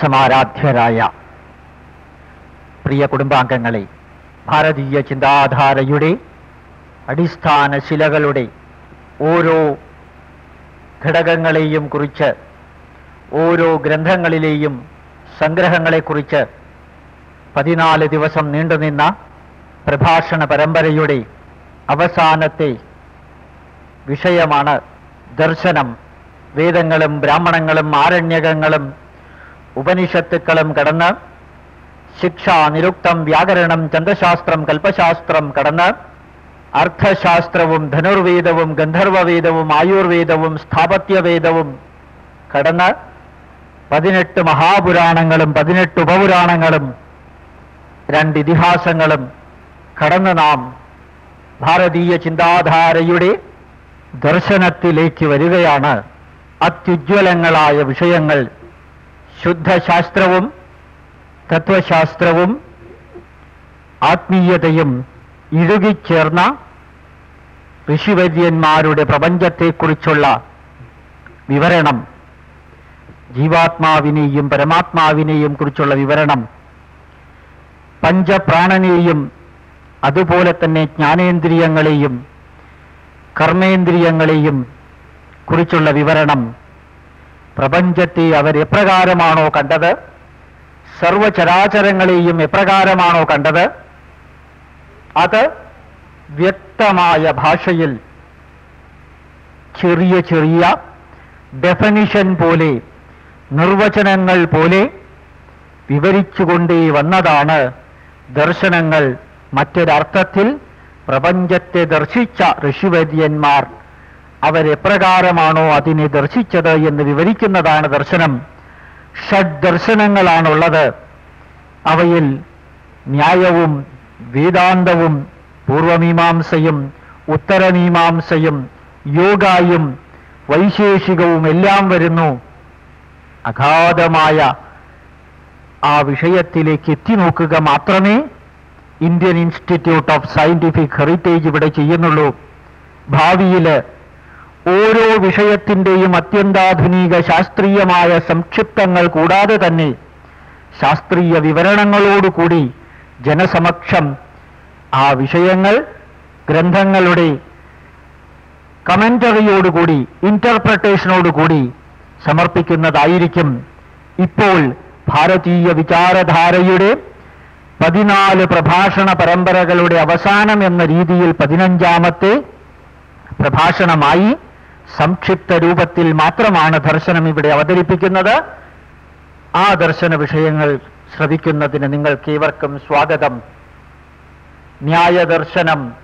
സമാരാധ്യരായ പ്രിയ കുടുംബാംഗങ്ങളെ ഭാരതീയ ചിന്താധാരയുടെ അടിസ്ഥാന ശിലകളുടെ ഓരോ ഘടകങ്ങളെയും കുറിച്ച് ഓരോ ഗ്രന്ഥങ്ങളിലെയും സംഗ്രഹങ്ങളെക്കുറിച്ച് പതിനാല് ദിവസം നീണ്ടുനിന്ന പ്രഭാഷണ പരമ്പരയുടെ അവസാനത്തെ വിഷയമാണ് ദർശനം. വേദങ്ങളും ബ്രാഹ്മണങ്ങളും ആരണ്യകങ്ങളും ഉപനിഷത്തുക്കളും കടന്ന് ശിക്ഷ നിരുക്തം വ്യാകരണം ചന്ദ്രശാസ്ത്രം കൽപ്പശാസ്ത്രം കടന്ന് അർത്ഥശാസ്ത്രവും ധനുർവേദവും ഗന്ധർവവേദവും ആയുർവേദവും സ്ഥാപത്യവേദവും കടന്ന് പതിനെട്ട് മഹാപുരാണങ്ങളും പതിനെട്ട് ഉപപുരാണങ്ങളും രണ്ട് ഇതിഹാസങ്ങളും കടന്ന് നാം ഭാരതീയ ചിന്താധാരയുടെ ദർശനത്തിലേക്ക് വരികയാണ്. അത്യുജ്വലങ്ങളായ വിഷയങ്ങൾ ശുദ്ധശാസ്ത്രവും തത്വശാസ്ത്രവും ആത്മീയതയും ഇഴുകിച്ചേർന്ന ഋഷിവര്യന്മാരുടെ പ്രപഞ്ചത്തെക്കുറിച്ചുള്ള വിവരണം ജീവാത്മാവിനെയും പരമാത്മാവിനെയും കുറിച്ചുള്ള വിവരണം പഞ്ചപ്രാണനെയും അതുപോലെ തന്നെ ജ്ഞാനേന്ദ്രിയങ്ങളെയും കർമ്മേന്ദ്രിയങ്ങളെയും കുറിച്ചുള്ള വിവരണം പ്രപഞ്ചത്തെ അവർ എപ്രകാരമാണോ കണ്ടത്? സർവചരാചരങ്ങളെയും എപ്രകാരമാണോ കണ്ടത്? അത് വ്യക്തമായ ഭാഷയിൽ ചെറിയ ചെറിയ ഡെഫനിഷൻ പോലെ നിർവചനങ്ങൾ പോലെ വിവരിച്ചുകൊണ്ടേ വന്നതാണ് ദർശനങ്ങൾ. മറ്റൊരർത്ഥത്തിൽ പ്രപഞ്ചത്തെ ദർശിച്ച ഋഷിവര്യന്മാർ അവരെപ്രകാരമാണോ അതിനെ ദർശിച്ചത് എന്ന് വിവരിക്കുന്നതാണ് ദർശനം. ഷഡ് ദർശനങ്ങളാണുള്ളത്. അവയിൽ ന്യായവും വേദാന്തവും പൂർവമീമാംസയും ഉത്തരമീമാംസയും യോഗായും വൈശേഷികവും എല്ലാം വരുന്നു. അഗാധമായ ആ വിഷയത്തിലേക്ക് എത്തി നോക്കുക മാത്രമേ Indian institute of scientific heritage ഇവിടെ ചെയ്യുന്നുള്ളൂ. ഭാവിയിൽ ഓരോ വിഷയത്തിന്റെയും അത്യന്താധുനിക ശാസ്ത്രീയമായ സംക്ഷിപ്തങ്ങൾ കൂടാതെ തന്നെ ശാസ്ത്രീയ വിവരണങ്ങളോടുകൂടി ജനസമക്ഷം ആ വിഷയങ്ങൾ ഗ്രന്ഥങ്ങളുടെ കമന്ററിയോടുകൂടി ഇന്റർപ്രട്ടേഷനോടുകൂടി സമർപ്പിക്കുന്നതായിരിക്കും ഇപ്പോൾ ഭാരതീയ വിചാരധാരയുടെ പതിനാല് പ്രഭാഷണ പരമ്പരകളുടെ അവസാനം എന്ന രീതിയിൽ പതിനഞ്ചാമത്തെ പ്രഭാഷണമായി സംക്ഷിപ്ത രൂപത്തിൽ മാത്രമാണ് ദർശനം ഇവിടെ അവതരിപ്പിക്കുന്നത്. ആ ദർശന വിഷയങ്ങൾ ശ്രവിക്കുന്നതിന് നിങ്ങൾക്ക് ഇവർക്കും സ്വാഗതം. ന്യായദർശനം.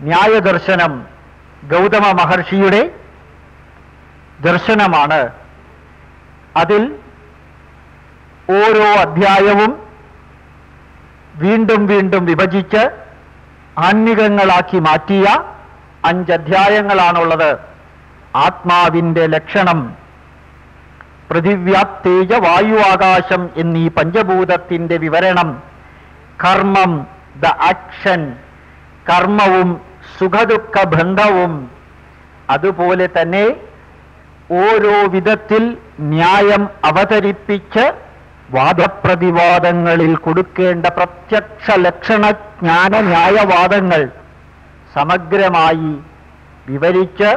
ന്യായദർശനം ഗൗതമ മഹർഷിയുടെ ദർശനമാണ്. അതിൽ ഓരോ അധ്യായവും വീണ്ടും വീണ്ടും വിഭജിച്ച് ആത്മികങ്ങളാക്കി മാറ്റിയ അഞ്ചധ്യായങ്ങളാണുള്ളത്. ആത്മാവിന്റെ ലക്ഷണം പൃഥിവ്യാപ്തേജ വായു ആകാശം എന്നീ പഞ്ചഭൂതത്തിന്റെ വിവരണം കർമ്മം ദ ആക്ഷൻ കർമ്മവും സുഖദുഃഖ ബന്ധവും. അതുപോലെ തന്നെ ഓരോ വിധത്തിൽ ന്യായം അവതരിപ്പിച്ച് വാദപ്രതിവാദങ്ങളിൽ കൊടുക്കേണ്ട പ്രത്യക്ഷ ലക്ഷണ ജ്ഞാന ന്യായവാദങ്ങൾ സമഗ്രമായി വിവരിച്ച്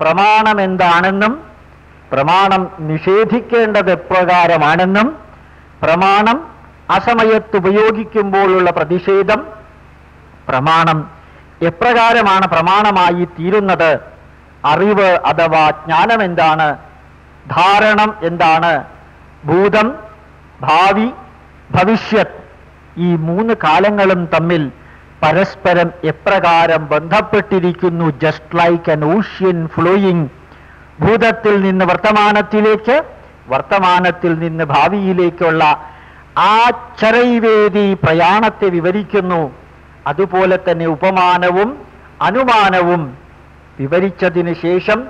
പ്രമാണം എന്താണെന്നും പ്രമാണം നിഷേധിക്കേണ്ടത് എപ്രകാരമാണെന്നും പ്രമാണം അസമയത്ത് ഉപയോഗിക്കുമ്പോഴുള്ള പ്രതിഷേധം പ്രമാണം എപ്രകാരമാണ് പ്രമാണമായി തീരുന്നത് അറിവ് അഥവാ ജ്ഞാനം എന്താണ് ധാരണം എന്താണ് ഭൂതം ഭാവി ഭവിഷ്യത് ഈ മൂന്ന് കാലങ്ങളും തമ്മിൽ പരസ്പരം എപ്രകാരം ബന്ധപ്പെട്ടിരിക്കുന്നു just like an ocean flowing ഭൂതത്തിൽ നിന്ന് വർത്തമാനത്തിലേക്ക് വർത്തമാനത്തിൽ നിന്ന് ഭാവിയിലേക്കുള്ള ആ ചരൈവേദി പ്രയാണത്തെ വിവരിക്കുന്നു. അതുപോലെ തന്നെ ഉപമാനവും അനുമാനവും വിവരിച്ചതിന് ശേഷം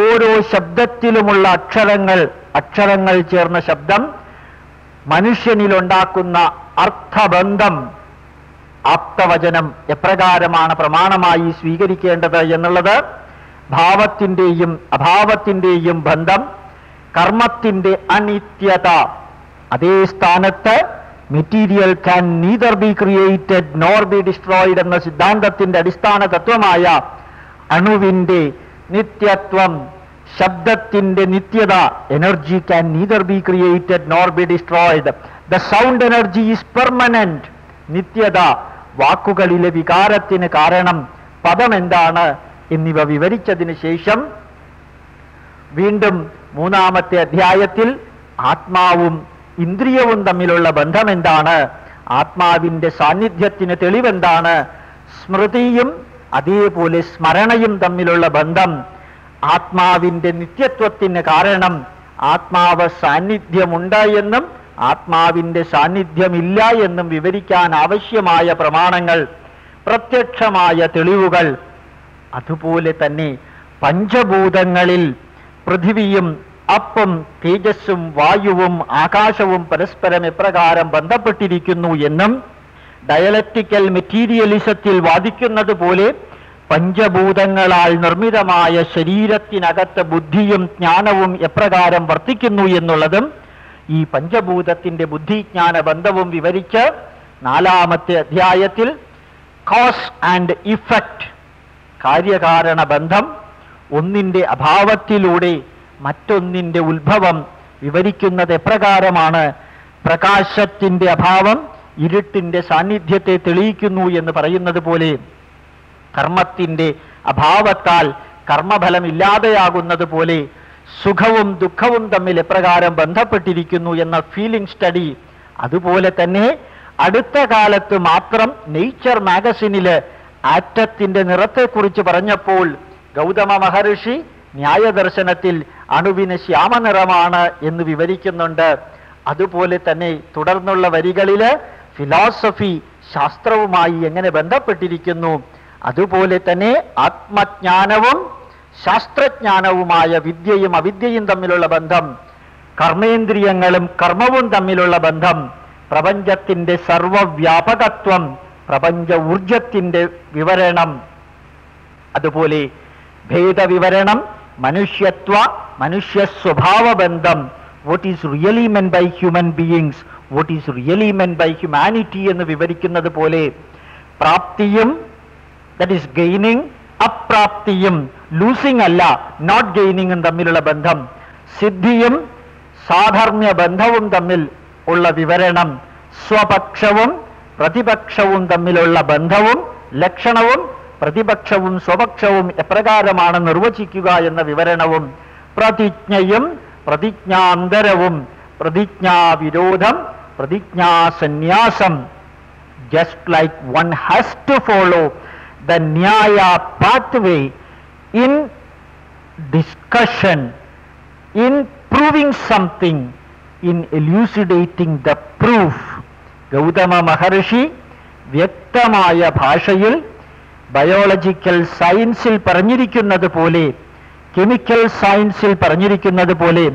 ഓരോ ശബ്ദത്തിലുമുള്ള അക്ഷരങ്ങൾ അക്ഷരങ്ങൾ ചേർന്ന ശബ്ദം മനുഷ്യനിലുണ്ടാക്കുന്ന അർത്ഥബന്ധം ആപ്തവചനം എപ്രകാരമാണ് പ്രമാണമായി സ്വീകരിക്കേണ്ടത് എന്നുള്ളത് ഭാവത്തിന്റെയും അഭാവത്തിന്റെയും ബന്ധം കർമ്മത്തിന്റെ അനിത്യത. അതേ സ്ഥാനത്ത് material can neither be created nor be destroyed എന്ന സിദ്ധാന്തത്തിന്റെ അടിസ്ഥാന തത്വമായ അണുവിന്റെ നിത്യത്വം ശബ്ദത്തിന്റെ നിത്യത energy can neither be created nor be destroyed the sound energy is permanent നിത്യത വാക്കുകളിലെ വികാരത്തിന് കാരണം പദം എന്താണ് എന്നിവ വിവരിച്ചതിന് ശേഷം വീണ്ടും മൂന്നാമത്തെ അധ്യായത്തിൽ ആത്മാവും ഇന്ദ്രിയവും തമ്മിലുള്ള ബന്ധം എന്താണ് ആത്മാവിന്റെ സാന്നിധ്യത്തിന് തെളിവെന്താണ്? സ്മൃതിയും അതേപോലെ സ്മരണയും തമ്മിലുള്ള ബന്ധം ആത്മാവിന്റെ നിത്യത്വത്തിന് കാരണം ആത്മാവ് സാന്നിധ്യമുണ്ട് എന്നും ആത്മാവിന്റെ സാന്നിധ്യമില്ല എന്നും വിവരിക്കാൻ ആവശ്യമായ പ്രമാണങ്ങൾ പ്രത്യക്ഷമായ തെളിവുകൾ. അതുപോലെ തന്നെ പഞ്ചഭൂതങ്ങളിൽ പൃഥിവിയും അപ്പം തേജസ്സും വായുവും ആകാശവും പരസ്പരം എപ്രകാരം ബന്ധപ്പെട്ടിരിക്കുന്നു എന്നും ഡയലക്റ്റിക്കൽ മെറ്റീരിയലിസത്തിൽ വാദിക്കുന്നത് പോലെ പഞ്ചഭൂതങ്ങളാൽ നിർമ്മിതമായ ശരീരത്തിനകത്ത് ബുദ്ധിയും ജ്ഞാനവും എപ്രകാരം വർത്തിക്കുന്നു എന്നുള്ളതും ഈ പഞ്ചഭൂതത്തിന്റെ ബുദ്ധിജ്ഞാന ബന്ധവും വിവരിച്ച് നാലാമത്തെ അധ്യായത്തിൽ കോസ് ആൻഡ് ഇഫക്റ്റ് കാര്യകാരണ ബന്ധം ഒന്നിന്റെ അഭാവത്തിലൂടെ മറ്റൊന്നിന്റെ ഉത്ഭവം വിവരിക്കുന്നത് എപ്രകാരമാണ്? പ്രകാശത്തിന്റെ അഭാവം ഇരുട്ടിന്റെ സാന്നിധ്യത്തെ തെളിയിക്കുന്നു എന്ന് പറയുന്നത് പോലെ കർമ്മത്തിന്റെ അഭാവത്താൽ കർമ്മഫലം ഇല്ലാതെയാകുന്നത് പോലെ സുഖവും ദുഃഖവും തമ്മിൽ എപ്രകാരം ബന്ധപ്പെട്ടിരിക്കുന്നു എന്ന ഫീലിംഗ് സ്റ്റഡി അതുപോലെ തന്നെ അടുത്ത കാലത്ത് മാത്രം നേച്ചർ മാഗസിനിൽ ആറ്റത്തിന്റെ നിറത്തെക്കുറിച്ച് പറഞ്ഞപ്പോൾ ഗൗതമ മഹർഷി ന്യായദർശനത്തിൽ അണുവിന് ശ്യാമനിറമാണ് എന്ന് വിവരിക്കുന്നുണ്ട്. അതുപോലെ തന്നെ തുടർന്നുള്ള വരികളിൽ ഫിലോസഫി ശാസ്ത്രവുമായി എങ്ങനെ ബന്ധപ്പെട്ടിരിക്കുന്നു. അതുപോലെ തന്നെ ആത്മജ്ഞാനവും ശാസ്ത്രജ്ഞാനവുമായ വിദ്യയും അവിദ്യയും തമ്മിലുള്ള ബന്ധം കർമ്മേന്ദ്രിയങ്ങളും കർമ്മവും തമ്മിലുള്ള ബന്ധം പ്രപഞ്ചത്തിന്റെ സർവവ്യാപകത്വം പ്രപഞ്ച ഊർജത്തിന്റെ വിവരണം. അതുപോലെ ഭേദവിവരണം മനുഷ്യത്വ മനുഷ്യ സ്വഭാവ ബന്ധം what is really meant by human beings what is really meant by humanity എന്ന് വിവരിക്കുന്നത് പോലെ പ്രാപ്തിയും ദറ്റ് ഈസ് ഗെയിനിങ് അപ്രാപ്തിയും ലൂസിംഗ് അല്ല നോട്ട് ഗെയിനിങ്ങും തമ്മിലുള്ള ബന്ധം. സിദ്ധിയും സാധർമ്മ്യ ബന്ധവും തമ്മിൽ ഉള്ള വിവരണം സ്വപക്ഷവും പ്രതിപക്ഷവും തമ്മിലുള്ള ബന്ധവും ലക്ഷണവും പ്രതിപക്ഷവും സ്വപക്ഷവും എപ്രകാരമാണ് നിർവചിക്കുക എന്ന വിവരണവും പ്രതിജ്ഞയും പ്രതിജ്ഞാന്തരവും പ്രതിജ്ഞാവിരോധം പ്രതിജ്ഞാസന്യാസം. Just like one has to follow the Nyaya pathway in discussion, in proving something, in elucidating the proof. Gautama മഹർഷി വ്യക്തമായ ഭാഷയിൽ ബയോളജിക്കൽ സയൻസിൽ പറഞ്ഞിരിക്കുന്നത് പോലെ കെമിക്കൽ സയൻസിൽ പറഞ്ഞിരിക്കുന്നത് പോലെ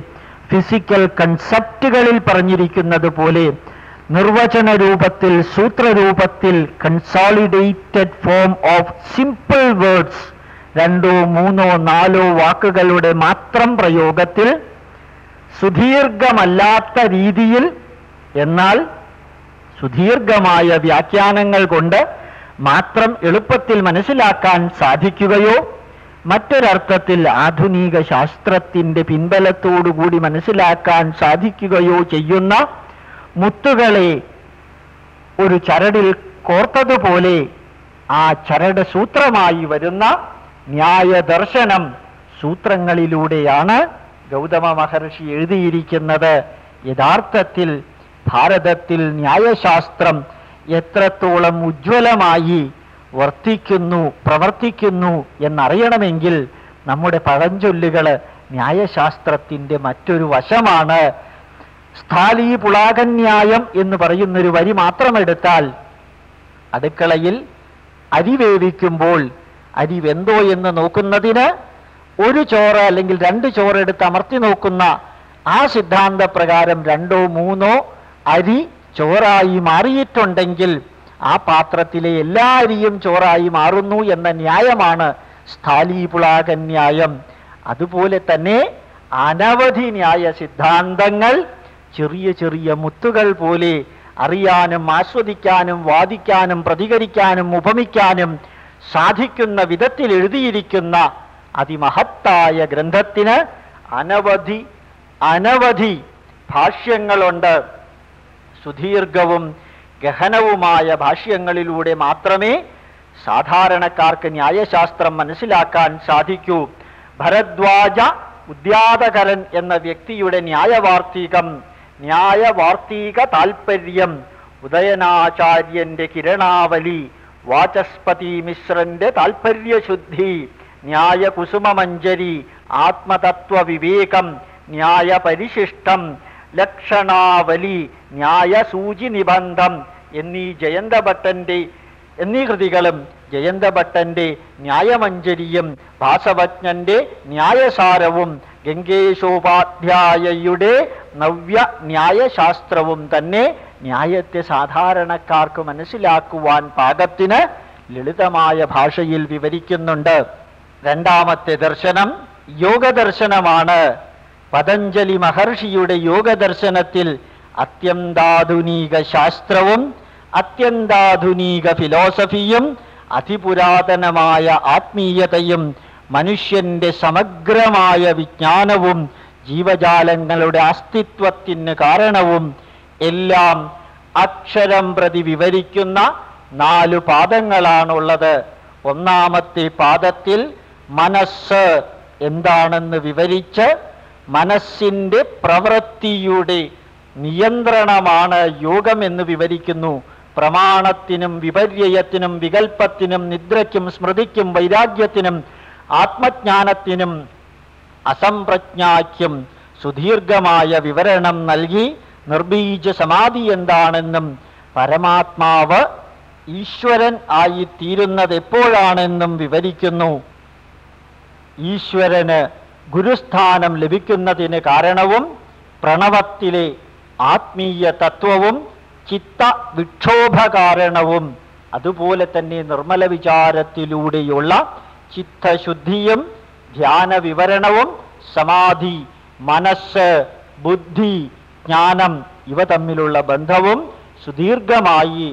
ഫിസിക്കൽ കൺസെപ്റ്റുകളിൽ പറഞ്ഞിരിക്കുന്നത് പോലെ നിർവചന രൂപത്തിൽ സൂത്രരൂപത്തിൽ consolidated form of simple words രണ്ടോ മൂന്നോ നാലോ വാക്കുകളുടെ മാത്രം പ്രയോഗത്തിൽ സുദീർഘമല്ലാത്ത രീതിയിൽ എന്നാൽ സുദീർഘമായ വ്യാഖ്യാനങ്ങൾ കൊണ്ട് മാത്രം എളുപ്പത്തിൽ മനസ്സിലാക്കാൻ സാധിക്കുകയോ മറ്റൊരർത്ഥത്തിൽ ആധുനിക ശാസ്ത്രത്തിന്റെ പിൻബലത്തോടുകൂടി മനസ്സിലാക്കാൻ സാധിക്കുകയോ ചെയ്യുന്ന മുത്തുകളെ ഒരു ചരടിൽ കോർത്തതുപോലെ ആ ചരട് സൂത്രമായി വരുന്ന ന്യായദർശനം സൂത്രങ്ങളിലൂടെയാണ് ഗൗതമ മഹർഷി എഴുതിയിരിക്കുന്നത്. യഥാർത്ഥത്തിൽ ഭാരതത്തിൽ ന്യായശാസ്ത്രം എത്രത്തോളം ഉജ്ജ്വലമായി വർത്തിക്കുന്നു പ്രവർത്തിക്കുന്നു എന്നറിയണമെങ്കിൽ നമ്മുടെ പഴഞ്ചൊല്ലുകൾ ന്യായശാസ്ത്രത്തിന്റെ മറ്റൊരു വശമാണ്. സ്ഥാലീ പുളാകന്യായം എന്ന് പറയുന്നൊരു വരി മാത്രമെടുത്താൽ അടുക്കളയിൽ അരി വേവിക്കുമ്പോൾ അരി വെന്തോ എന്ന് നോക്കുന്നതിന് ഒരു ചോറ് അല്ലെങ്കിൽ രണ്ട് ചോറ് എടുത്ത് അമർത്തി നോക്കുന്ന ആ സിദ്ധാന്ത പ്രകാരം രണ്ടോ മൂന്നോ അരി ചോറായി മാറിയിട്ടുണ്ടെങ്കിൽ ആ പാത്രത്തിലെ എല്ലാ അരിയും ചോറായി മാറുന്നു എന്ന ന്യായമാണ് സ്ഥാലീപുളാകന്യായം അതുപോലെ തന്നെ അനവധി ന്യായ സിദ്ധാന്തങ്ങൾ ചെറിയ ചെറിയ മുത്തുകൾ പോലെ അറിയാനും ആസ്വദിക്കാനും വാദിക്കാനും പ്രതികരിക്കാനും ഉപമിക്കാനും സാധിക്കുന്ന വിധത്തിൽ എഴുതിയിരിക്കുന്ന അതിമഹത്തായ ഗ്രന്ഥത്തിന് അനവധി അനവധി ഭാഷ്യങ്ങളുണ്ട്. സുദീർഘവും ഗഹനവുമായ ഭാഷ്യങ്ങളിലൂടെ മാത്രമേ സാധാരണക്കാർക്ക് ന്യായശാസ്ത്രം മനസ്സിലാക്കാൻ സാധിക്കൂ. ഭരദ്വാജ ഉദ്യാതകരൻ എന്ന വ്യക്തിയുടെ ന്യായവാർത്തികം ന്യായവാർത്തിക താൽപര്യം ഉദയനാചാര്യന്റെ കിരണാവലി വാചസ്പതി മിശ്രന്റെ താൽപര്യശുദ്ധി ന്യായ കുസുമമഞ്ജരി ആത്മതത്വ വിവേകം ന്യായ പരിശിഷ്ടം ലക്ഷണാവലി ന്യായ സൂചി നിബന്ധം എന്നീ ജയന്തഭട്ടന്റെ എന്നീ കൃതികളും ജയന്തഭട്ടന്റെ ന്യായമഞ്ജരിയും ഭാസവജ്ഞന്റെ ന്യായസാരവും ഗംഗേശോപാധ്യായയുടെ നവ്യ ന്യായശാസ്ത്രവും തന്നെ ന്യായത്തെ സാധാരണക്കാർക്ക് മനസ്സിലാക്കുവാൻ പാകത്തിന് ലളിതമായ ഭാഷയിൽ വിവരിക്കുന്നുണ്ട്. രണ്ടാമത്തെ ദർശനം യോഗദർശനമാണ്. പതഞ്ജലി മഹർഷിയുടെ യോഗദർശനത്തിൽ അത്യന്താധുനിക ശാസ്ത്രവും അത്യന്താധുനിക ഫിലോസഫിയും അതിപുരാതനമായ ആത്മീയതയും മനുഷ്യന്റെ സമഗ്രമായ വിജ്ഞാനവും ജീവജാലങ്ങളുടെ അസ്തിത്വത്തിന് കാരണവും എല്ലാം അക്ഷരം പ്രതി വിവരിക്കുന്ന നാലു പാദങ്ങളാണുള്ളത്. ഒന്നാമത്തെ പാദത്തിൽ മനസ്സ് എന്താണെന്ന് വിവരിച്ച് മനസ്സിന്റെ പ്രവൃത്തിയുടെ നിയന്ത്രണമാണ് യോഗം എന്ന് വിവരിക്കുന്നു. പ്രമാണത്തിനും വിപര്യയത്തിനും വികൽപ്പത്തിനും നിദ്രയ്ക്കും സ്മൃതിക്കും വൈരാഗ്യത്തിനും ആത്മജ്ഞാനത്തിനും അസംപ്രജ്ഞായ്ക്കും സുദീർഘമായ വിവരണം നൽകി നിർബീജ സമാധി എന്താണെന്നും പരമാത്മാവ് ഈശ്വരൻ ആയി തീരുന്നത് എപ്പോഴാണെന്നും വിവരിക്കുന്നു. ഈശ്വരന് ഗുരുസ്ഥാനം ലഭിക്കുന്നതിന് കാരണവും പ്രണവത്തിലെ ആത്മീയ തത്വവും ചിത്ത വിക്ഷോഭ കാരണവും അതുപോലെ തന്നെ നിർമ്മല വിചാരത്തിലൂടെയുള്ള ചിത്തശുദ്ധിയും ധ്യാന വിവരണവും സമാധി മനസ്സ് ബുദ്ധി ജ്ഞാനം ഇവ തമ്മിലുള്ള ബന്ധവും സുദീർഘമായി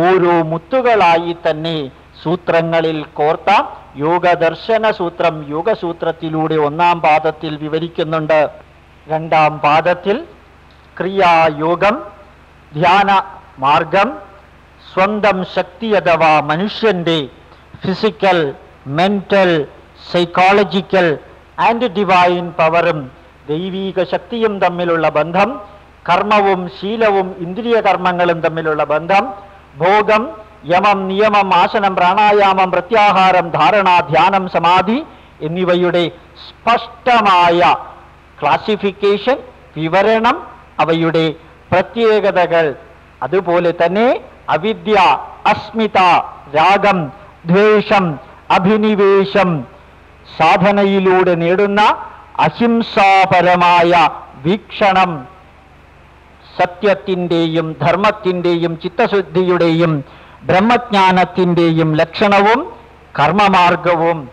ഓരോ മുത്തുകളായി തന്നെ സൂത്രങ്ങളിൽ കോർത്ത യോഗദർശന സൂത്രം യോഗസൂത്രത്തിലൂടെ ഒന്നാം പാദത്തിൽ വിവരിക്കുന്നുണ്ട്. രണ്ടാം പാദത്തിൽ ക്രിയായോഗം ധ്യാന മാർഗം സ്വന്തം ശക്തി അഥവാ മനുഷ്യന്റെ physical mental psychological and divine പവറും ദൈവീക ശക്തിയും തമ്മിലുള്ള ബന്ധം കർമ്മവും ശീലവും ഇന്ദ്രിയ കർമ്മങ്ങളും തമ്മിലുള്ള ബന്ധം ഭോഗം യമം നിയമം ആസനം പ്രാണായാമം പ്രത്യാഹാരം ധാരണ ധ്യാനം സമാധി എന്നിവയുടെ സ്പഷ്ടമായ ക്ലാസിഫിക്കേഷൻ വിവരണം അവയുടെ പ്രത്യേകതകൾ. അതുപോലെ തന്നെ അവിദ്യ അസ്മിത രാഗം ദ്വേഷം അഭിനിവേശം സാധനയിലൂടെ നേടുന്ന അഹിംസാപരമായ വീക്ഷണം സത്യത്തിന്റെയും ധർമ്മത്തിന്റെയും ചിത്തശുദ്ധിയുടെയും ബ്രഹ്മജ്ഞാനത്തിന്റെയും ലക്ഷണവും കർമ്മമാർഗവും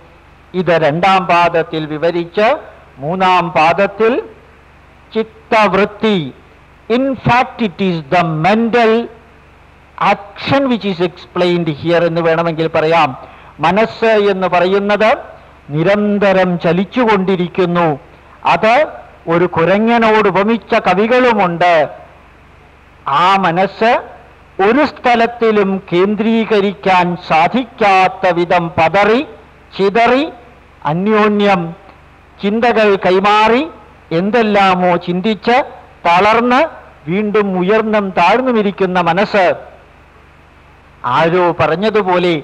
ഇത് രണ്ടാം പാദത്തിൽ വിവരിച്ച് മൂന്നാം പാദത്തിൽ ചിത്തവൃത്തി. In fact it is the mental action which is explained here എന്ന് വേണമെങ്കിൽ പറയാം. മനസ്സ് എന്ന് പറയുന്നത് നിരന്തരം ചലിച്ചുകൊണ്ടിരിക്കുന്നു. അത് ഒരു കുരങ്ങനോട് ഉപമിച്ച കവികളുമുണ്ട്. ആ മനസ്സ് ഒരു സ്ഥലത്തിലും കേന്ദ്രീകരിക്കാൻ സാധിക്കാത്ത വിധം പതറി ചിതറി അന്യോന്യം ചിന്തകൾ കൈമാറി എന്തെല്ലാമോ ചിന്തിച്ച് തളർന്ന് വീണ്ടും ഉയർന്നും താഴ്ന്നുമിരിക്കുന്ന മനസ്സ്. ആരോ പറഞ്ഞതുപോലെ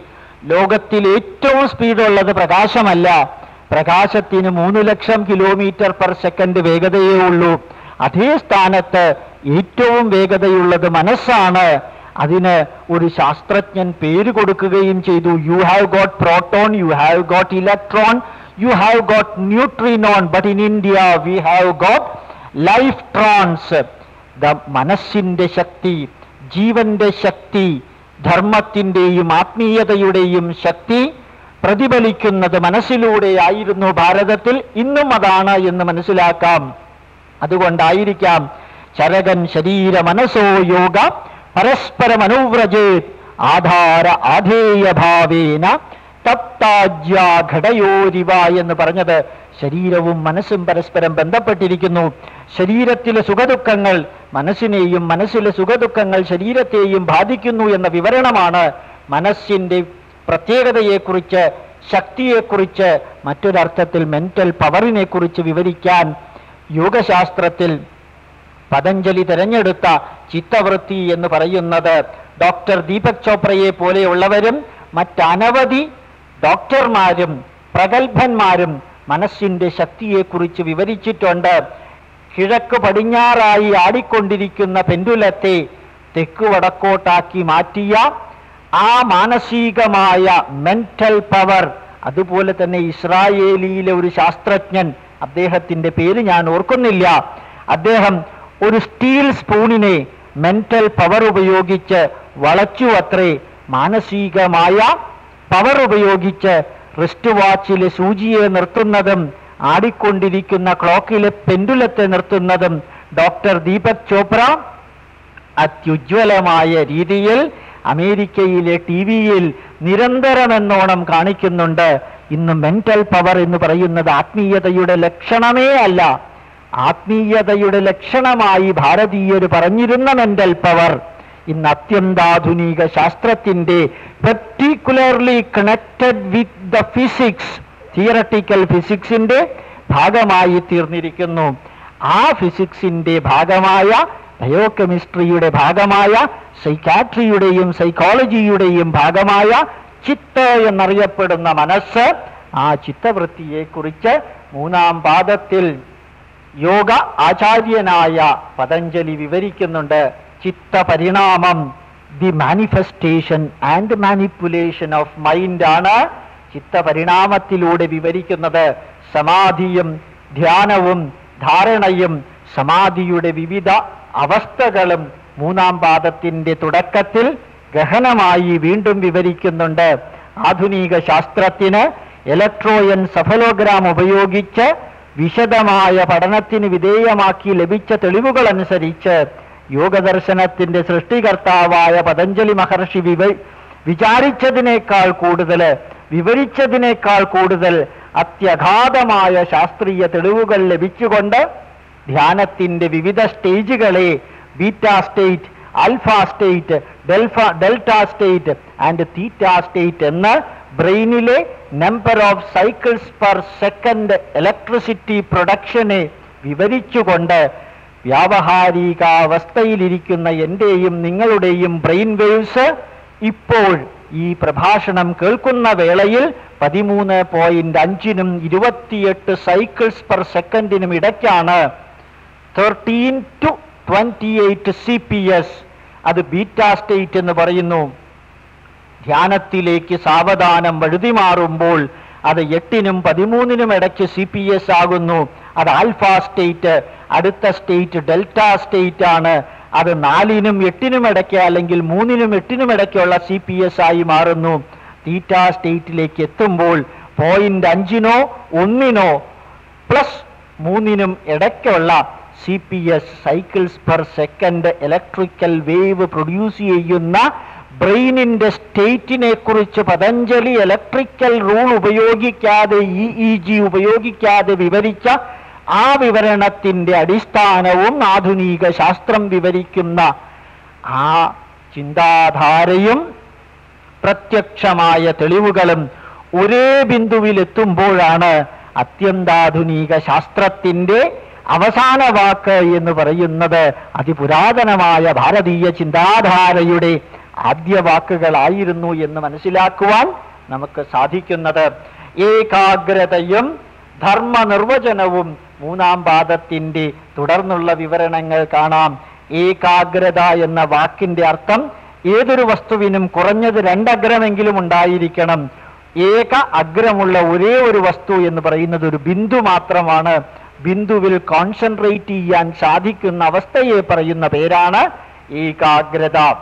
ലോകത്തിൽ ഏറ്റവും സ്പീഡുള്ളത് പ്രകാശമല്ല. പ്രകാശത്തിന് മൂന്ന് ലക്ഷം കിലോമീറ്റർ പെർ സെക്കൻഡ് വേഗതയേ ഉള്ളൂ. അതേ സ്ഥാനത്ത് ഏറ്റവും വേഗതയുള്ളത് മനസ്സാണ്. അതിന് ഒരു ശാസ്ത്രജ്ഞൻ പേര് കൊടുക്കുകയും ചെയ്തു. You have got proton you have got electron you have got neutron but in India we have got lifetrons the മനസ്സിന്റെ ശക്തി ജീവന്റെ ശക്തി ധർമ്മത്തിന്റെയും ആത്മീയതയുടെയും ശക്തി പ്രതിഫലിക്കുന്നത് മനസ്സിലൂടെയായിരുന്നു ഭാരതത്തിൽ. ഇന്നും അതാണ് എന്ന് മനസ്സിലാക്കാം. അതുകൊണ്ടായിരിക്കാം ചരകൻ ശരീര മനസ്സോ യോഗ പരസ്പരം അനുവ്രജേത് ആധാര ആധേയഭാവേന തപ്താജ്യ ഘടയോരിവ എന്ന് പറഞ്ഞത് ശരീരവും മനസ്സും പരസ്പരം ബന്ധപ്പെട്ടിരിക്കുന്നു. ശരീരത്തിലെ സുഖദുഃഖങ്ങൾ മനസ്സിനെയും മനസ്സിലെ സുഖദുഃഖങ്ങൾ ശരീരത്തെയും ബാധിക്കുന്നു എന്ന വിവരണമാണ് മനസ്സിന്റെ പ്രത്യേകതയെക്കുറിച്ച് ശക്തിയെക്കുറിച്ച് മറ്റൊരർത്ഥത്തിൽ മെന്റൽ പവറിനെ കുറിച്ച് വിവരിക്കാൻ യോഗശാസ്ത്രത്തിൽ പതഞ്ജലി തിരഞ്ഞെടുത്ത ചിത്തവൃത്തി എന്ന് പറയുന്നത് ഡോക്ടർ ദീപക് ചോപ്രയെ പോലെയുള്ളവരും മറ്റനവധി ഡോക്ടർമാരും പ്രഗത്ഭന്മാരും മനസ്സിന്റെ ശക്തിയെക്കുറിച്ച് വിവരിച്ചിട്ടുണ്ട്. കിഴക്ക് പടിഞ്ഞാറായി ആടിക്കൊണ്ടിരിക്കുന്ന പെൻഡുലത്തെ തെക്ക് വടക്കോട്ടാക്കി മാറ്റിയ ആ മാനസികമായ മെന്റൽ പവർ അതുപോലെ തന്നെ ഇസ്രായേലിയിലെ ഒരു ശാസ്ത്രജ്ഞൻ അദ്ദേഹത്തിന്റെ പേര് ഞാൻ ഓർക്കുന്നില്ല. അദ്ദേഹം ഒരു സ്റ്റീൽ സ്പൂണിനെ മെന്റൽ പവർ ഉപയോഗിച്ച് വളച്ചു അത്രേ മാനസികമായ പവർ ഉപയോഗിച്ച് റിസ്റ്റ് വാച്ചിലെ സൂചിയെ നിർത്തുന്നതും ആടിക്കൊണ്ടിരിക്കുന്ന ക്ലോക്കിലെ പെൻഡുലത്തെ നിർത്തുന്നതും ഡോക്ടർ ദീപക് ചോപ്ര അത്യുജ്വലമായ രീതിയിൽ അമേരിക്കയിലെ ടി വിയിൽ നിരന്തരമെന്നോണം കാണിക്കുന്നുണ്ട്. ഇന്ന് മെന്റൽ പവർ എന്ന് പറയുന്നത് ആത്മീയതയുടെ ലക്ഷണമേ അല്ല. ആത്മീയതയുടെ ലക്ഷണമായി ഭാരതീയർ പറഞ്ഞിരുന്ന മെന്റൽ പവർ. ഇന്ന് അത്യന്താധുനിക ശാസ്ത്രത്തിന്റെ particularly connected with the physics theoretical ഫിസിക്സിന്റെ ഭാഗമായി തീർന്നിരിക്കുന്നു. ആ ഫിസിക്സിന്റെ ഭാഗമായ ബയോകെമിസ്ട്രിയുടെ ഭാഗമായ സൈക്കാട്രിയുടെയും സൈക്കോളജിയുടെയും ഭാഗമായ ചിത്ത എന്നറിയപ്പെടുന്ന മനസ്സ് ആ ചിത്തവൃത്തിയെക്കുറിച്ച് മൂന്നാം പാദത്തിൽ യോഗ ആചാര്യനായ പതഞ്ജലി വിവരിക്കുന്നുണ്ട്. ചിത്ത പരിണാമം the manifestation and manipulation of mind ആണ്. ചിത്തപരിണാമത്തിലൂടെ വിവരിക്കുന്നത് സമാധിയും ധ്യാനവും ധാരണയും സമാധിയുടെ വിവിധ അവസ്ഥകളും മൂന്നാം പാദത്തിന്റെ തുടക്കത്തിൽ ഗഹനമായി വീണ്ടും വിവരിക്കുന്നുണ്ട്. ആധുനിക ശാസ്ത്രത്തിന് ഇലക്ട്രോയൻ സഫലോഗ്രാം ഉപയോഗിച്ച് വിശദമായ പഠനത്തിന് വിധേയമാക്കി ലഭിച്ച തെളിവുകൾ അനുസരിച്ച് യോഗദർശനത്തിന്റെ സൃഷ്ടികർത്താവായ പതഞ്ജലി മഹർഷി വിവ വിചാരിച്ചതിനേക്കാൾ കൂടുതൽ വിവരിച്ചതിനേക്കാൾ കൂടുതൽ അത്യഗാധമായ ശാസ്ത്രീയ തെളിവുകൾ ലഭിച്ചുകൊണ്ട് ധ്യാനത്തിന്റെ വിവിധ സ്റ്റേജുകളെ beta state alpha state delta delta state and theta state എന്ന് ബ്രെയിനിലെ number of cycles per second electricity പ്രൊഡക്ഷനെ വിവരിച്ചുകൊണ്ട് വ്യാവഹാരികാവസ്ഥയിലിരിക്കുന്ന എന്റെയും നിങ്ങളുടെയും ബ്രെയിൻ വേവ്സ് ഇപ്പോൾ ഈ പ്രഭാഷണം കേൾക്കുന്ന വേളയിൽ പതിമൂന്ന് പോയിന്റ് അഞ്ചിനും ഇരുപത്തിയെട്ട് സൈക്കിൾസ് പെർ സെക്കൻഡിനും ഇടയ്ക്കാണ്. Thirteen to twenty eight C P S അത് ബീറ്റാ സ്റ്റേറ്റ് എന്ന് പറയുന്നു. ധ്യാനത്തിലേക്ക് സാവധാനം വഴുതി മാറുമ്പോൾ അത് എട്ടിനും പതിമൂന്നിനും ഇടയ്ക്ക് സി പി എസ് ആകുന്നു. അത് ആൽഫ സ്റ്റേറ്റ് അടുത്ത സ്റ്റേറ്റ് ഡെൽറ്റ സ്റ്റേറ്റ് ആണ്. അത് നാലിനും എട്ടിനും ഇടയ്ക്ക് അല്ലെങ്കിൽ മൂന്നിനും എട്ടിനും ഇടയ്ക്കുള്ള സി പി എസ് ആയി മാറുന്നു. തീറ്റ സ്റ്റേറ്റിലേക്ക് എത്തുമ്പോൾ പോയിന്റ് അഞ്ചിനോ ഒന്നിനോ പ്ലസ് മൂന്നിനും ഇടയ്ക്കുള്ള C P S cycles per second electrical wave produce ചെയ്യുന്ന ബ്രെയിനിന്റെ സ്റ്റേറ്റിനെ കുറിച്ച് പതഞ്ജലി ഇലക്ട്രിക്കൽ റൂൾ ഉപയോഗിക്കാതെ ഇ ഇ ജി ഉപയോഗിക്കാതെ വിവരിച്ച ആ വിവരണത്തിന്റെ അടിസ്ഥാനവും ആധുനിക ശാസ്ത്രം വിവരിക്കുന്ന ആ ചിന്താധാരയും പ്രത്യക്ഷമായ തെളിവുകളും ഒരേ ബിന്ദുവിലെത്തുമ്പോഴാണ് അത്യന്താധുനിക ശാസ്ത്രത്തിന്റെ അവസാന വാക്ക് എന്ന് പറയുന്നത് അതിപുരാതനമായ ഭാരതീയ ചിന്താധാരയുടെ ആദ്യ വാക്കുകളായിരുന്നു എന്ന് മനസ്സിലാക്കുവാൻ നമുക്ക് സാധിക്കുന്നത്. ഏകാഗ്രതയും ധർമ്മ നിർവചനവും മൂന്നാം പാദത്തിന്റെ തുടർന്നുള്ള വിവരണങ്ങൾ കാണാം. ഏകാഗ്രത എന്ന വാക്കിന്റെ അർത്ഥം ഏതൊരു വസ്തുവിനും കുറഞ്ഞത് രണ്ടഗ്രമെങ്കിലും ഉണ്ടായിരിക്കണം. ഏക അഗ്രമുള്ള ഒരേ ഒരു വസ്തു എന്ന് പറയുന്നത് ഒരു ബിന്ദു മാത്രമാണ്. ബിന്ദുവിൽ കോൺസെൻട്രേറ്റ് ചെയ്യാൻ സാധിക്കുന്ന അവസ്ഥയെ പറയുന്ന പേരാണ് ഏകാഗ്രത.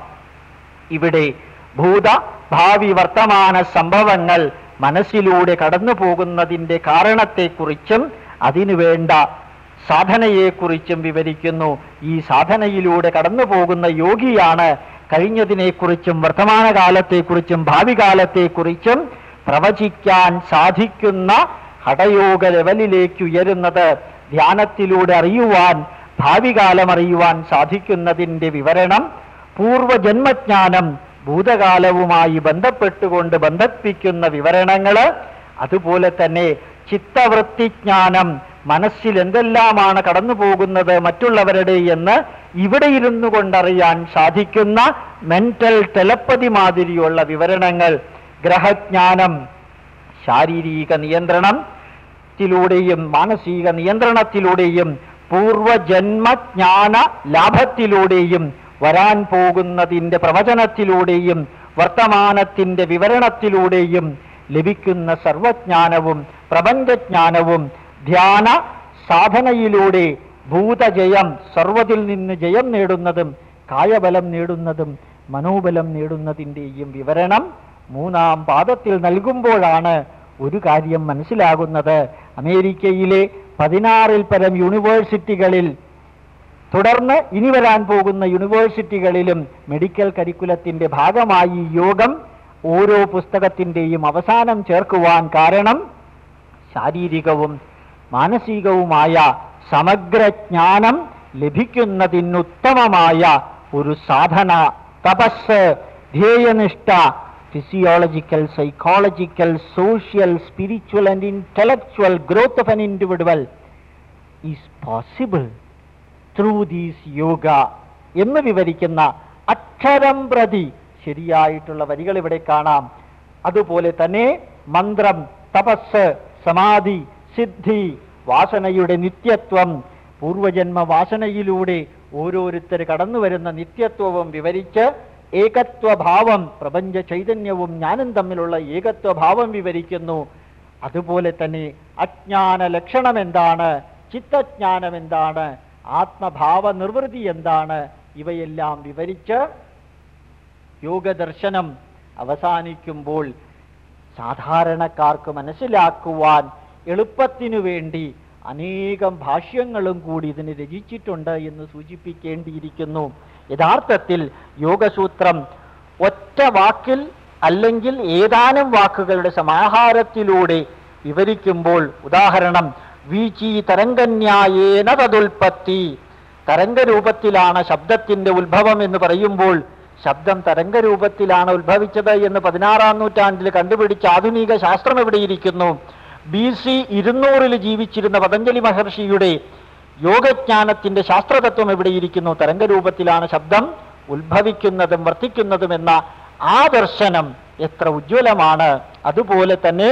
ഇവിടെ ഭൂത ഭാവി വർത്തമാന സംഭവങ്ങൾ മനസ്സിലൂടെ കടന്നു പോകുന്നതിന്റെ കാരണത്തെക്കുറിച്ചും അതിനുവേണ്ട സാധനയെക്കുറിച്ചും വിവരിക്കുന്നു. ഈ സാധനയിലൂടെ കടന്നു പോകുന്ന യോഗിയാണ് കഴിഞ്ഞതിനെക്കുറിച്ചും വർത്തമാനകാലത്തെക്കുറിച്ചും ഭാവി കാലത്തെക്കുറിച്ചും പ്രവചിക്കാൻ സാധിക്കുന്ന ഹഠയോഗ ലെവലിലേക്ക് ഉയരുന്നത് ധ്യാനത്തിലൂടെ അറിയുവാൻ ഭാവി കാലം അറിയുവാൻ സാധിക്കുന്നതിന്റെ വിവരണം പൂർവജന്മജ്ഞാനം ഭൂതകാലവുമായി ബന്ധപ്പെട്ടുകൊണ്ട് ബന്ധിപ്പിക്കുന്ന വിവരണങ്ങൾ അതുപോലെ തന്നെ ചിത്തവൃത്തിജ്ഞാനം മനസ്സിൽ എന്തെല്ലാമാണ് കടന്നു പോകുന്നത് മറ്റുള്ളവരുടെ എന്ന് ഇവിടെ ഇരുന്നു കൊണ്ടറിയാൻ സാധിക്കുന്ന മെന്റൽ ടെലപ്പതി മാതിരിയുള്ള വിവരണങ്ങൾ. ഗ്രഹജ്ഞാനം ശാരീരിക നിയന്ത്രണത്തിലൂടെയും മാനസിക നിയന്ത്രണത്തിലൂടെയും പൂർവജന്മജ്ഞാന ലാഭത്തിലൂടെയും വരാൻ പോകുന്നതിന്റെ പ്രവചനത്തിലൂടെയും വർത്തമാനത്തിന്റെ വിവരണത്തിലൂടെയും ലഭിക്കുന്ന സർവജ്ഞാനവും പ്രപഞ്ചജ്ഞാനവും ധ്യാന സാധനയിലൂടെ ഭൂതജയം സർവതിൽ നിന്ന് ജയം നേടുന്നതും കായബലം നേടുന്നതും മനോബലം നേടുന്നതിന്റെയും വിവരണം മൂന്നാം പാദത്തിൽ നൽകുമ്പോഴാണ് ഒരു കാര്യം മനസ്സിലാകുന്നത്. അമേരിക്കയിലെ പതിനാറിൽ പരം യൂണിവേഴ്സിറ്റികളിൽ തുടർന്ന് ഇനി വരാൻ പോകുന്ന യൂണിവേഴ്സിറ്റികളിലും മെഡിക്കൽ കരിക്കുലത്തിന്റെ ഭാഗമായി യോഗം ഓരോ പുസ്തകത്തിന്റെയും അവസാനം ചേർക്കുവാൻ കാരണം ശാരീരികവും മാനസികവുമായ സമഗ്രജ്ഞാനം ലഭിക്കുന്നതിനുത്തമമായ ഒരു സാധന തപസ് ധ്യേയനിഷ്ഠ physiological psychological social spiritual and intellectual growth of an individual is possible through these yoga എന്ന് വിവരിക്കുന്ന അക്ഷരം പ്രതി ശരിയായിട്ടുള്ള വരികൾ ഇവിടെ കാണാം. അതുപോലെ തന്നെ മന്ത്രം തപസ് സമാധി സിദ്ധി വാസനയുടെ നിത്യത്വം പൂർവജന്മ വാസനയിലൂടെ ഓരോരുത്തർ കടന്നു വരുന്ന നിത്യത്വവും വിവരിച്ച് ഏകത്വഭാവം പ്രപഞ്ച ചൈതന്യവും ഞാനും തമ്മിലുള്ള ഏകത്വഭാവം വിവരിക്കുന്നു. അതുപോലെ തന്നെ അജ്ഞാന ലക്ഷണം എന്താണ്? ചിത്തജ്ഞാനം എന്താണ്? ആത്മഭാവ നിർവൃതി എന്താണ് ഇവയെല്ലാം വിവരിച്ച് യോഗദർശനം അവസാനിക്കുമ്പോൾ സാധാരണക്കാർക്ക് മനസ്സിലാക്കുവാൻ എളുപ്പത്തിനു വേണ്ടി അനേകം ഭാഷ്യങ്ങളും കൂടി ഇതിന് രചിച്ചിട്ടുണ്ട് എന്ന് സൂചിപ്പിക്കേണ്ടിയിരിക്കുന്നു. യഥാർത്ഥത്തിൽ യോഗസൂത്രം ഒറ്റ വാക്കിൽ അല്ലെങ്കിൽ ഏതാനും വാക്കുകളുടെ സമാഹാരത്തിലൂടെ വിവരിക്കുമ്പോൾ ഉദാഹരണം വീചി തരംഗന്യായേന തതുൽപത്തി തരംഗരൂപത്തിലാണ് ശബ്ദത്തിന്റെ ഉത്ഭവം എന്ന് പറയുമ്പോൾ ശബ്ദം തരംഗരൂപത്തിലാണ് ഉത്ഭവിച്ചത് എന്ന് പതിനാറാം നൂറ്റാണ്ടിൽ കണ്ടുപിടിച്ച ആധുനിക ശാസ്ത്രം എവിടെയിരിക്കുന്നു? ബി സി ഇരുന്നൂറിൽ ജീവിച്ചിരുന്ന പതഞ്ജലി മഹർഷിയുടെ യോഗജ്ഞാനത്തിന്റെ ശാസ്ത്രതത്വം എവിടെയിരിക്കുന്നു? തരംഗരൂപത്തിലാണ് ശബ്ദം ഉത്ഭവിക്കുന്നതും വർത്തിക്കുന്നതും എന്ന ആ ദർശനം എത്ര ഉജ്ജ്വലമാണ്. അതുപോലെ തന്നെ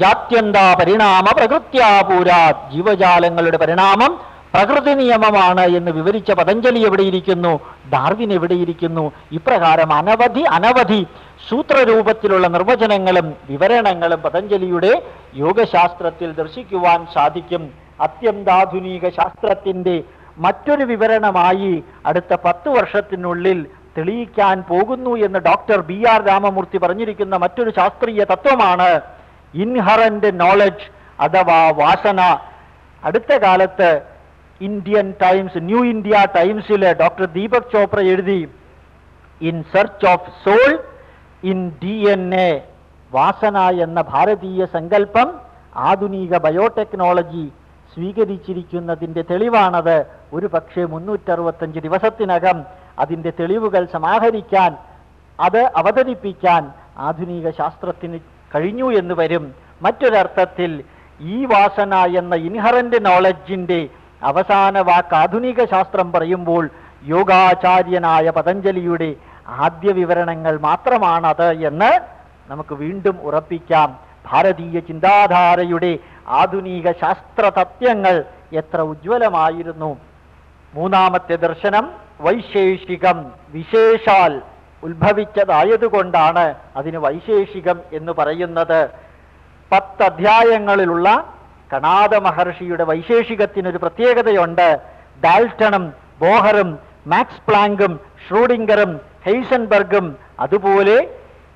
ജാത്യന്ത പരിണാമ പ്രകൃത്യാപൂരാ ജീവജാലങ്ങളുടെ പരിണാമം പ്രകൃതി നിയമമാണ് എന്ന് വിവരിച്ച പതഞ്ജലി എവിടെയിരിക്കുന്നു? ഡാർവിൻ എവിടെയിരിക്കുന്നു? ഇപ്രകാരം അനവധി അനവധി സൂത്രരൂപത്തിലുള്ള നിർവചനങ്ങളും വിവരണങ്ങളും പതഞ്ജലിയുടെ യോഗശാസ്ത്രത്തിൽ ദർശിക്കുവാൻ സാധിക്കും. അത്യന്താധുനിക ശാസ്ത്രത്തിന്റെ മറ്റൊരു വിവരണമായി അടുത്ത പത്ത് വർഷത്തിനുള്ളിൽ തെളിയിക്കാൻ പോകുന്നു എന്ന് ഡോക്ടർ ബി ആർ രാമമൂർത്തി പറഞ്ഞിരിക്കുന്ന മറ്റൊരു ശാസ്ത്രീയ തത്വമാണ് ഇൻഹറന്റ് നോളജ് അഥവാ വാസന. അടുത്ത കാലത്ത് ഇന്ത്യൻ ടൈംസ് ന്യൂ ഇന്ത്യ ടൈംസിൽ ഡോക്ടർ ദീപക് ചോപ്ര എഴുതി in search of soul in D N A വാസന എന്ന ഭാരതീയ സങ്കല്പം ആധുനിക ബയോടെക്നോളജി സ്വീകരിച്ചിരിക്കുന്നതിന്റെ തെളിവാണത്. ഒരു പക്ഷേ മുന്നൂറ്ററുപത്തഞ്ച് ദിവസത്തിനകം അതിന്റെ തെളിവുകൾ സമാഹരിക്കാൻ അത് അവതരിപ്പിക്കാൻ ആധുനിക ശാസ്ത്രത്തിന് കഴിഞ്ഞു എന്ന് വരും. മറ്റൊരർത്ഥത്തിൽ ഈ വാസന എന്ന ഇൻഹറന്റ് നോളജിന്റെ അവസാന വാക്ക് ആധുനിക ശാസ്ത്രം പറയുമ്പോൾ യോഗാചാര്യനായ പതഞ്ജലിയുടെ ആദ്യ വിവരണങ്ങൾ മാത്രമാണത് എന്ന് നമുക്ക് വീണ്ടും ഉറപ്പിക്കാം. ഭാരതീയ ചിന്താധാരയുടെ ആധുനിക ശാസ്ത്ര തത്വങ്ങൾ എത്ര ഉജ്ജ്വലമായിരുന്നു. മൂന്നാമത്തെ ദർശനം വൈശേഷികം വിശേഷാൽ ഉത്ഭവിച്ചതായതുകൊണ്ടാണ് അതിന് വൈശേഷികം എന്ന് പറയുന്നത്. പത്ത് അധ്യായങ്ങളിലുള്ള കണാദ മഹർഷിയുടെ വൈശേഷികത്തിനൊരു പ്രത്യേകതയുണ്ട്. ഡാൽട്ടണും ബോഹറും മാക്സ് പ്ലാങ്കും ഷ്രൂഡിംഗറും ഹെയ്സൻബർഗും അതുപോലെ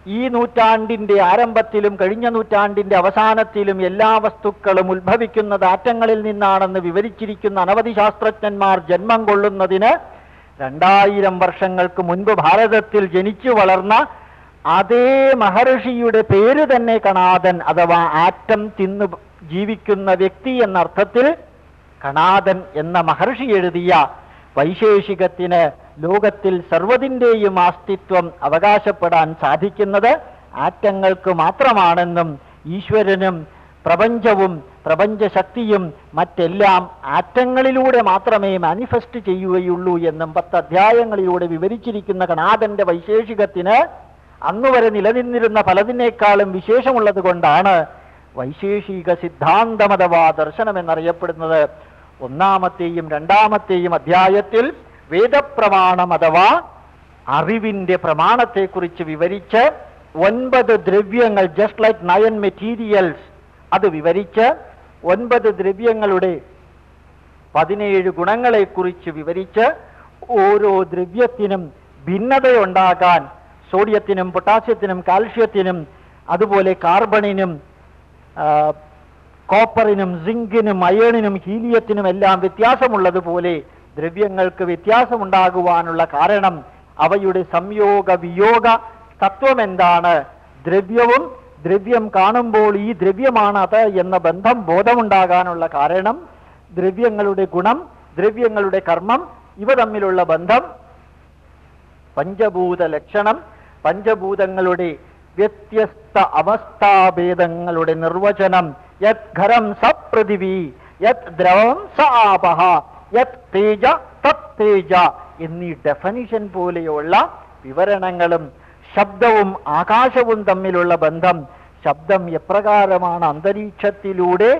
ഈ നൂറ്റാണ്ടിന്റെ ആരംഭത്തിലും കഴിഞ്ഞ നൂറ്റാണ്ടിന്റെ അവസാനത്തിലും എല്ലാ വസ്തുക്കളും ഉത്ഭവിക്കുന്നത് ആറ്റങ്ങളിൽ നിന്നാണെന്ന് വിവരിച്ചിരിക്കുന്ന അനവധി ശാസ്ത്രജ്ഞന്മാർ ജന്മം കൊള്ളുന്നതിന് രണ്ടായിരം വർഷങ്ങൾക്ക് മുൻപ് ഭാരതത്തിൽ ജനിച്ചു വളർന്ന അതേ മഹർഷിയുടെ പേര് തന്നെ കണാദൻ അഥവാ ആറ്റം തിന്നു ജീവിക്കുന്ന വ്യക്തി എന്ന അർത്ഥത്തിൽ കണാദൻ എന്ന മഹർഷി എഴുതിയ വൈശേഷികത്തിന് ലോകത്തിൽ സർവതിന്റെയും ആസ്തിത്വം അവകാശപ്പെടാൻ സാധിക്കുന്നത് ആറ്റങ്ങൾക്ക് മാത്രമാണെന്നും ഈശ്വരനും പ്രപഞ്ചവും പ്രപഞ്ചശക്തിയും മറ്റെല്ലാം ആറ്റങ്ങളിലൂടെ മാത്രമേ മാനിഫെസ്റ്റ് ചെയ്യുകയുള്ളൂ എന്നും പത്ത് അധ്യായങ്ങളിലൂടെ വിവരിച്ചിരിക്കുന്ന കണാഥന്റെ വൈശേഷികത്തിന് അന്നുവരെ നിലനിന്നിരുന്ന പലതിനേക്കാളും വിശേഷമുള്ളത് കൊണ്ടാണ് വൈശേഷിക സിദ്ധാന്തമതവാ ദർശനം എന്നറിയപ്പെടുന്നത് ഒന്നാമത്തെയും രണ്ടാമത്തെയും അധ്യായത്തിൽ വേദപ്രമാണം അഥവാ അറിവിന്റെ പ്രമാണത്തെക്കുറിച്ച് വിവരിച്ച് ഒൻപത് ദ്രവ്യങ്ങൾ ജസ്റ്റ് ലൈക്ക് നയൻ മെറ്റീരിയൽസ് അത് വിവരിച്ച് ഒൻപത് ദ്രവ്യങ്ങളുടെ പതിനേഴ് ഗുണങ്ങളെക്കുറിച്ച് വിവരിച്ച് ഓരോ ദ്രവ്യത്തിനും ഭിന്നതയുണ്ടാകാൻ സോഡിയത്തിനും പൊട്ടാസ്യത്തിനും കാൽഷ്യത്തിനും അതുപോലെ കാർബണിനും കോപ്പറിനും സിങ്കിനും അയേണിനും ഹീലിയത്തിനും എല്ലാം വ്യത്യാസമുള്ളതുപോലെ ദ്രവ്യങ്ങൾക്ക് വ്യത്യാസമുണ്ടാകുവാനുള്ള കാരണം അവയുടെ സംയോഗ വിയോഗ തത്വം എന്താണ് ദ്രവ്യവും ദ്രവ്യം കാണുമ്പോൾ ഈ ദ്രവ്യമാണ് അത് എന്ന ബന്ധം ബോധമുണ്ടാകാനുള്ള കാരണം ദ്രവ്യങ്ങളുടെ ഗുണം ദ്രവ്യങ്ങളുടെ കർമ്മം ഇവ തമ്മിലുള്ള ബന്ധം പഞ്ചഭൂത ലക്ഷണം പഞ്ചഭൂതങ്ങളുടെ വ്യത്യസ്ത അവസ്ഥാഭേദങ്ങളുടെ നിർവചനം യത് ഘരം സപൃഥിവി യത് ദ്രവം സ ആപഹ യത് തേജ തത് തേജ എന്നീ ഡെഫനിഷൻ പോലെയുള്ള വിവരണങ്ങളും ശബ്ദവും ആകാശവും തമ്മിലുള്ള ബന്ധം ശബ്ദം എപ്രകാരമാണ് അന്തരീക്ഷത്തിലൂടെ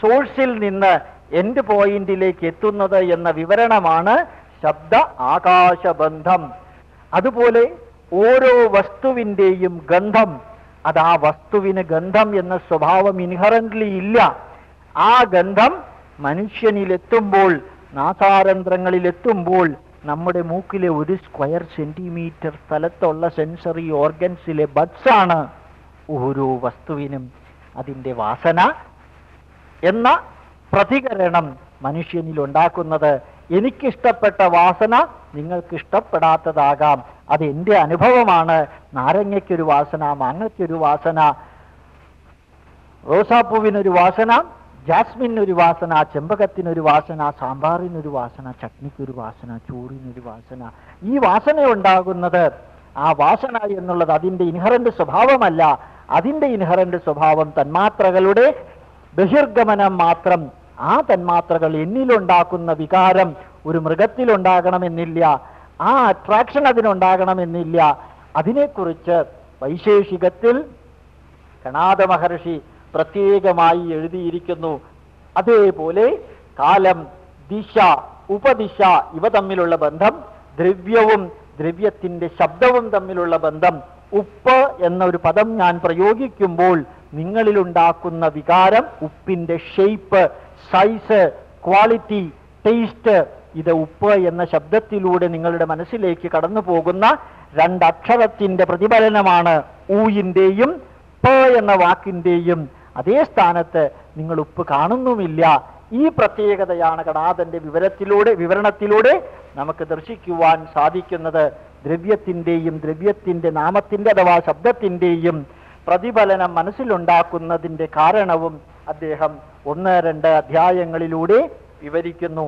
സോഴ്സിൽ നിന്ന് എൻഡ് പോയിന്റിലേക്ക് എത്തുന്നത് എന്ന വിവരണമാണ് ശബ്ദ ആകാശബന്ധം. അതുപോലെ ഓരോ വസ്തുവിന്റെയും ഗന്ധം അത് ആ വസ്തുവിന് ഗന്ധം എന്ന സ്വഭാവം ഇൻഹറന്റ്ലി ഇല്ല. ആ ഗന്ധം മനുഷ്യനിലെത്തുമ്പോൾ നാസാരന്ധ്രങ്ങളിലെത്തുമ്പോൾ നമ്മുടെ മൂക്കിലെ ഒരു സ്ക്വയർ സെന്റിമീറ്റർ സ്ഥലത്തുള്ള സെൻസറി ഓർഗൻസിലെ ബഡ്സാണ് ഓരോ വസ്തുവിനും അതിന്റെ വാസന എന്ന പ്രതികരണം മനുഷ്യനിൽ ഉണ്ടാക്കുന്നത് എനിക്കിഷ്ടപ്പെട്ട വാസന നിങ്ങൾക്ക് ഇഷ്ടപ്പെടാത്തതാകാം അത് എന്റെ അനുഭവമാണ്. നാരങ്ങയ്ക്കൊരു വാസന മാങ്ങയ്ക്കൊരു വാസന റോസാപ്പൂവിനൊരു വാസന ജാസ്മിനൊരു വാസന ചെമ്പകത്തിനൊരു വാസന സാമ്പാറിനൊരു വാസന ചട്നിക്കൊരു വാസന ചോറിനൊരു വാസന. ഈ വാസന ഉണ്ടാകുന്നത് ആ വാസന എന്നുള്ളത് അതിന്റെ ഇൻഹറന്റ് സ്വഭാവമല്ല. അതിന്റെ ഇൻഹറന്റ് സ്വഭാവം തന്മാത്രകളുടെ ബഹിർഗമനം മാത്രം ആ തന്മാത്രകൾ എന്നിലുണ്ടാക്കുന്ന വികാരം ഒരു മൃഗത്തിലുണ്ടാകണമെന്നില്ല ആ അട്രാക്ഷൻ അതിനുണ്ടാകണമെന്നില്ല. അതിനെക്കുറിച്ച് വൈശേഷികത്തിൽ കണാദ മഹർഷി പ്രത്യേകമായി എഴുതിയിരിക്കുന്നു. അതേപോലെ കാലം ദിശ ഉപദിശ ഇവ തമ്മിലുള്ള ബന്ധം ദ്രവ്യവും ദ്രവ്യത്തിന്റെ ശബ്ദവും തമ്മിലുള്ള ബന്ധം ഉപ്പ് എന്നൊരു പദം ഞാൻ പ്രയോഗിക്കുമ്പോൾ നിങ്ങളിലുണ്ടാക്കുന്ന വികാരം ഉപ്പിന്റെ ഷെയ്പ്പ് സൈസ് ക്വാളിറ്റി ടേസ്റ്റ് ഇത് ഉപ്പ് എന്ന ശബ്ദത്തിലൂടെ നിങ്ങളുടെ മനസ്സിലേക്ക് കടന്നു പോകുന്ന രണ്ടക്ഷരത്തിന്റെ പ്രതിഫലനമാണ് ഊയിന്റെയും പ എന്ന വാക്കിന്റെയും. അതേ സ്ഥാനത്ത് നിങ്ങൾ ഉപ്പ് കാണുന്നുമില്ല. ഈ പ്രത്യേകതയാണ് കടാതന്റെ വിവരത്തിലൂടെ വിവരണത്തിലൂടെ നമുക്ക് ദർശിക്കുവാൻ സാധിക്കുന്നത്. ദ്രവ്യത്തിന്റെയും ദ്രവ്യത്തിന്റെ നാമത്തിന്റെ അഥവാ ശബ്ദത്തിന്റെയും പ്രതിഫലനം മനസ്സിലുണ്ടാക്കുന്നതിന്റെ കാരണവും അദ്ദേഹം ഒന്ന് രണ്ട് അധ്യായങ്ങളിലൂടെ വിവരിക്കുന്നു.